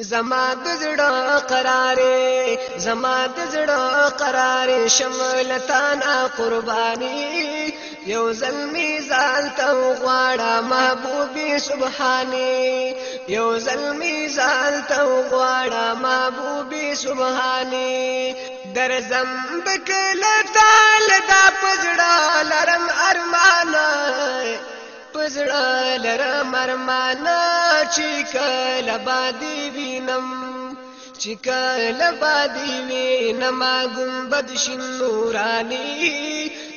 زما د زړه قرارې زما د زړه قرارې شملتان قرباني یو زلمی زال ته غواړه محبوبي سبحاني یو زلمی زال ته غواړه محبوبي سبحاني در زم بکله تعال دا پزړه لرم ارمانه زړه لرم ارمانا چې کله باندې وینم چې کله باندې وینم ګمبد شین نورانی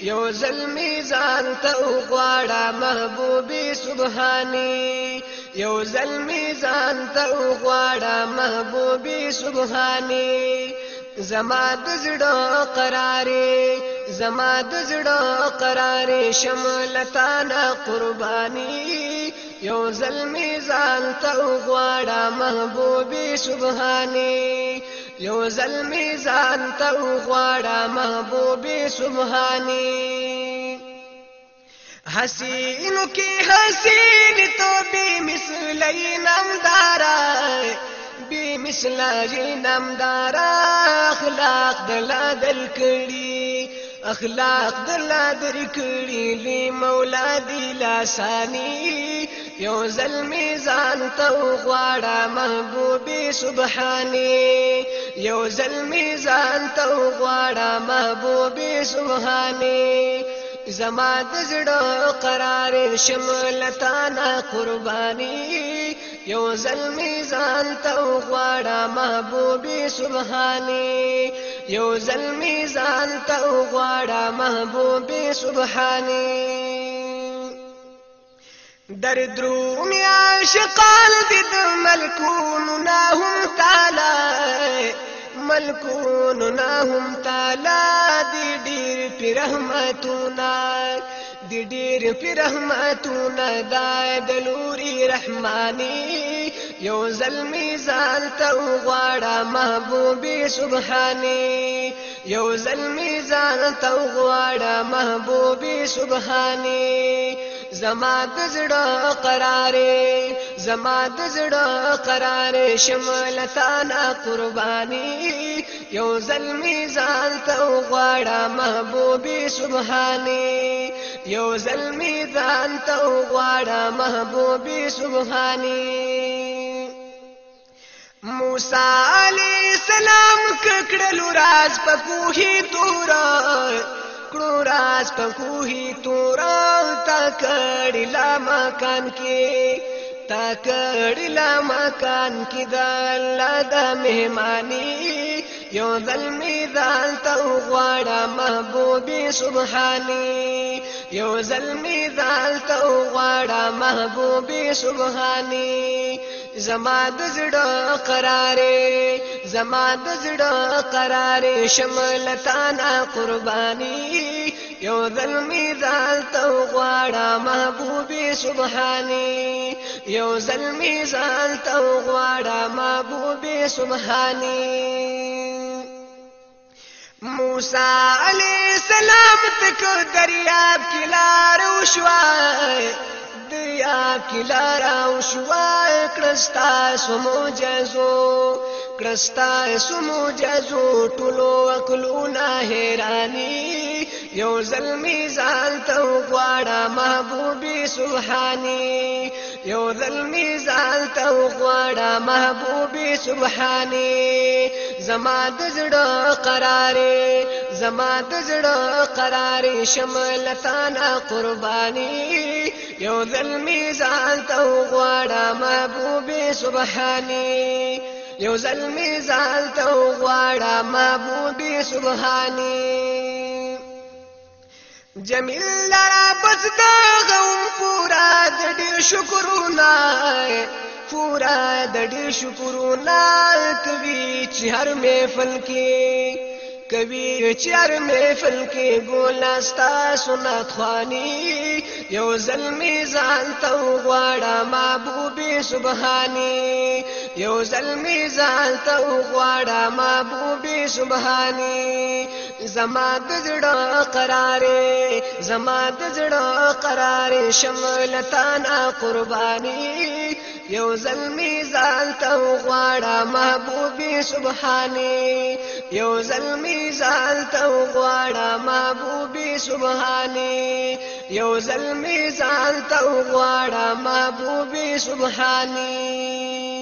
یو زلمی ځان ته غواړه محبوبي سبحانی یو زلمی ځان ته غواړه محبوبي سبحانی زما د زړه قرارې زما د زړه قرار شملتانا قرباني یو زلمی ځان ته غواړه محبوبي سبحاني یو زلمی ځان ته غواړه محبوبي سبحاني حسین کی حسین تو بی مثلی نمدارا بي مثل جنم دار اخلاق دلا دل کړي اخلاق دلا درکړي لوی مولا دی لاسانی یو زلمی ځان ته غواړه محبوبي سبحانی یو زلمی ځان ته غواړه محبوبي سبحانی زما د زړه قرار شملتانا قرباني یو زلمی ځان ته غواړه محبوبي سبحانی یو زلمی ځان ته غواړه محبوب سبحانی در درو می عاشقان دي د ملکون نه هم تعالی ملکون نه هم تعالی دي ډیر په رحمتونه دي ډیر په رحمتونه دای د لوري رحمانی یو زلمی ځان ته غواړه محبوبي سبحاني یو زلمی ځان ته غواړه محبوبي سبحاني زما د زړه قرارې زما د زړه قرارې شملتانا قرباني یو زلمی ځان ته غواړه محبوبي سبحاني یو زلمی ځان ته غواړه محبوبي سبحاني موسی علی سلام ککړلو راز په کوهی تور کړو راز په کوهی تور تا کړي لا مکان کې تا کړي لا مکان کې د الله د مهمانی یو ظلمی دال ته غواړه محبوبي سبحانی یو ظلمی دال ته غواړه محبوبي سبحانی زما د زړه قرارې زما د زړه قرارې شملتانا قرباني یو ظلمی ځان تو غواړه محبوبي سبحاني یو ظلمی ځان تو غواړه محبوبي سبحاني موسی علی سلام تک دریاب کی لار وشوای انبیاء کلا را وشوا کرستا سمو جزو کرستا سمو جزو ټولو عقلونه حیرانی یو زلمی ځان ته غواړه محبوبي سبحانی یو زلمی ځان ته غواړه محبوبي سبحانی زما د زړه قرارې زما د زړه قرارې شملتانا قرباني یو ځل میزان ته غواړه محبوب سبحاني یو ځل میزان ته غواړه محبوب سبحاني جمیل لرا بس دا غو پورا د ډیر شکرونه پورا د ډیر شکرونه کوي چې هر محفل کې کوي چې هر محفل کې ګولا ستا سنت خواني یو زلمی ځان ته غواړه محبوب سبحاني یو زلمی ځان ته غواړه محبوب سبحاني زما د زړه قرارې زما د زړه قرارې شملتان قرباني یو زلمی ځان ته غواړه محبوبي سبحاني یو زلمی ځان ته غواړه محبوبي سبحاني یو زلمی ځان ته غواړه محبوبي سبحاني